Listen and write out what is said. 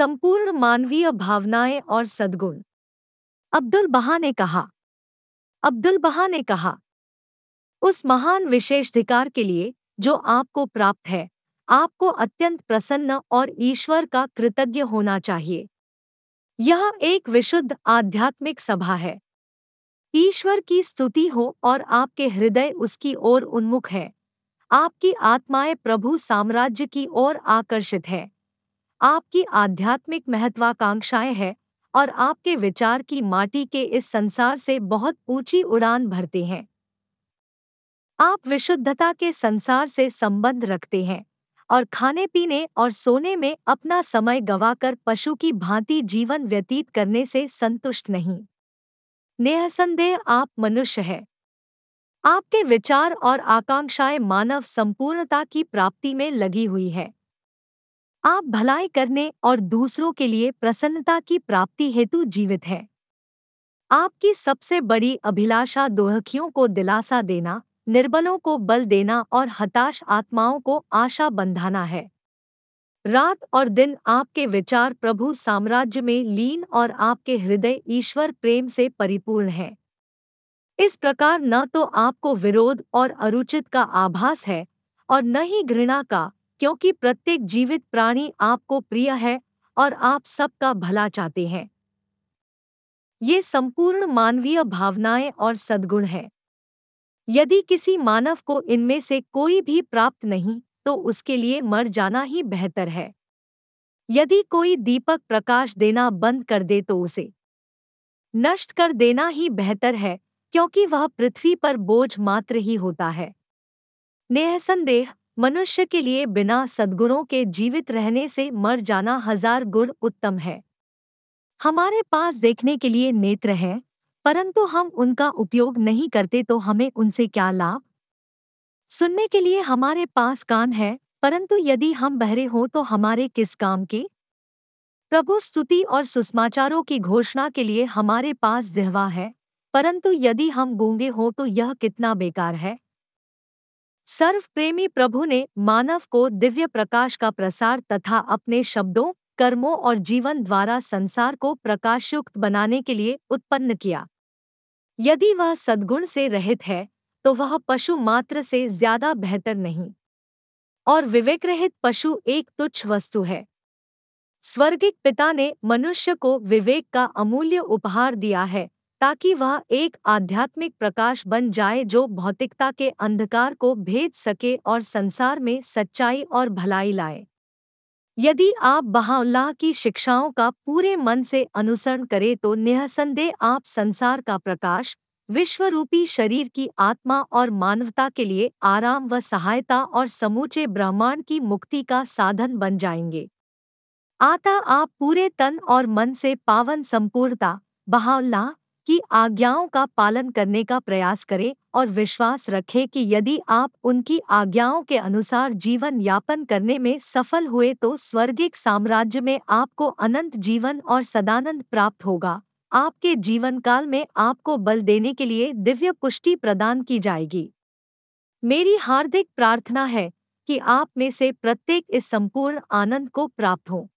संपूर्ण मानवीय भावनाएँ और सद्गुण। अब्दुल बहा ने कहा, अब्दुल बहा ने कहा, उस महान विशेषाधिकार के लिए जो आपको प्राप्त है, आपको अत्यंत प्रसन्न और ईश्वर का कृतज्ञ होना चाहिए। यह एक विशुद्ध आध्यात्मिक सभा है। ईश्वर की स्तुति हो और आपके हृदय उसकी ओर उन्मुख है। आपकी आत्माएँ प्रभु साम्राज्य की ओर आकर्षित है। आपकी आध्यात्मिक महत्वाकांक्षाएँ हैं और आपके विचार की माटी के इस संसार से बहुत ऊँची उड़ान भरते हैं। आप विशुद्धता के संसार से संबंध रखते हैं और खाने पीने और सोने में अपना समय गवाकर पशु की भांति जीवन व्यतीत करने से संतुष्ट नहीं। निसंदेह आप मनुष्य है। आपके विचार और आकांक्षाएँ मानव संपूर्णता की प्राप्ति में लगी हुई है। आप भलाई करने और दूसरों के लिए प्रसन्नता की प्राप्ति हेतु जीवित है। आपकी सबसे बड़ी अभिलाषा दोहखियों को दिलासा देना, निर्बलों को बल देना और हताश आत्माओं को आशा बंधाना है। रात और दिन आपके विचार प्रभु साम्राज्य में लीन और आपके हृदय ईश्वर प्रेम से परिपूर्ण है। इस प्रकार न तो आपको विरोध और अरुचित का आभास है और न ही घृणा का क्योंकि प्रत्येक जीवित प्राणी आपको प्रिय है और आप सबका भला चाहते हैं। ये संपूर्ण मानवीय भावनाएँ और सद्गुण है। यदि किसी मानव को इनमें से कोई भी प्राप्त नहीं तो उसके लिए मर जाना ही बेहतर है। यदि कोई दीपक प्रकाश देना बंद कर दे तो उसे नष्ट कर देना ही बेहतर है, क्योंकि वह पृथ्वी पर बोझ मात्र ही होता है। नेहसंदेह मनुष्य के लिए बिना सद्गुणों के जीवित रहने से मर जाना हज़ार गुण उत्तम है। हमारे पास देखने के लिए नेत्र हैं, परंतु हम उनका उपयोग नहीं करते तो हमें उनसे क्या लाभ? सुनने के लिए हमारे पास कान है, परंतु यदि हम बहरे हों तो हमारे किस काम के? प्रभु स्तुति और सुषमाचारों की घोषणा के लिए हमारे पास जिहवा है, परंतु यदि हम गूँगे हों तो यह कितना बेकार है। सर्व प्रेमी प्रभु ने मानव को दिव्य प्रकाश का प्रसार तथा अपने शब्दों, कर्मों और जीवन द्वारा संसार को प्रकाशयुक्त बनाने के लिए उत्पन्न किया। यदि वह सद्गुण से रहित है तो वह पशु मात्र से ज़्यादा बेहतर नहीं। और विवेक रहित पशु एक तुच्छ वस्तु है। स्वर्गिक पिता ने मनुष्य को विवेक का अमूल्य उपहार दिया है। ताकि वह एक आध्यात्मिक प्रकाश बन जाए जो भौतिकता के अंधकार को भेज सके और संसार में सच्चाई और भलाई लाए। यदि आप बहाउल्लाह की शिक्षाओं का पूरे मन से अनुसरण करें तो निसंदेह आप संसार का प्रकाश, विश्वरूपी शरीर की आत्मा और मानवता के लिए आराम व सहायता और समूचे ब्रह्मांड की मुक्ति का साधन बन जाएँगे। आता आप पूरे तन और मन से पावन संपूर्णता, बहाउल्लाह की आज्ञाओं का पालन करने का प्रयास करें और विश्वास रखें कि यदि आप उनकी आज्ञाओं के अनुसार जीवन यापन करने में सफल हुए तो स्वर्गिक साम्राज्य में आपको अनंत जीवन और सदानंद प्राप्त होगा। आपके जीवन काल में आपको बल देने के लिए दिव्य पुष्टि प्रदान की जाएगी। मेरी हार्दिक प्रार्थना है कि आप में से प्रत्येक इस संपूर्ण आनंद को प्राप्त हो।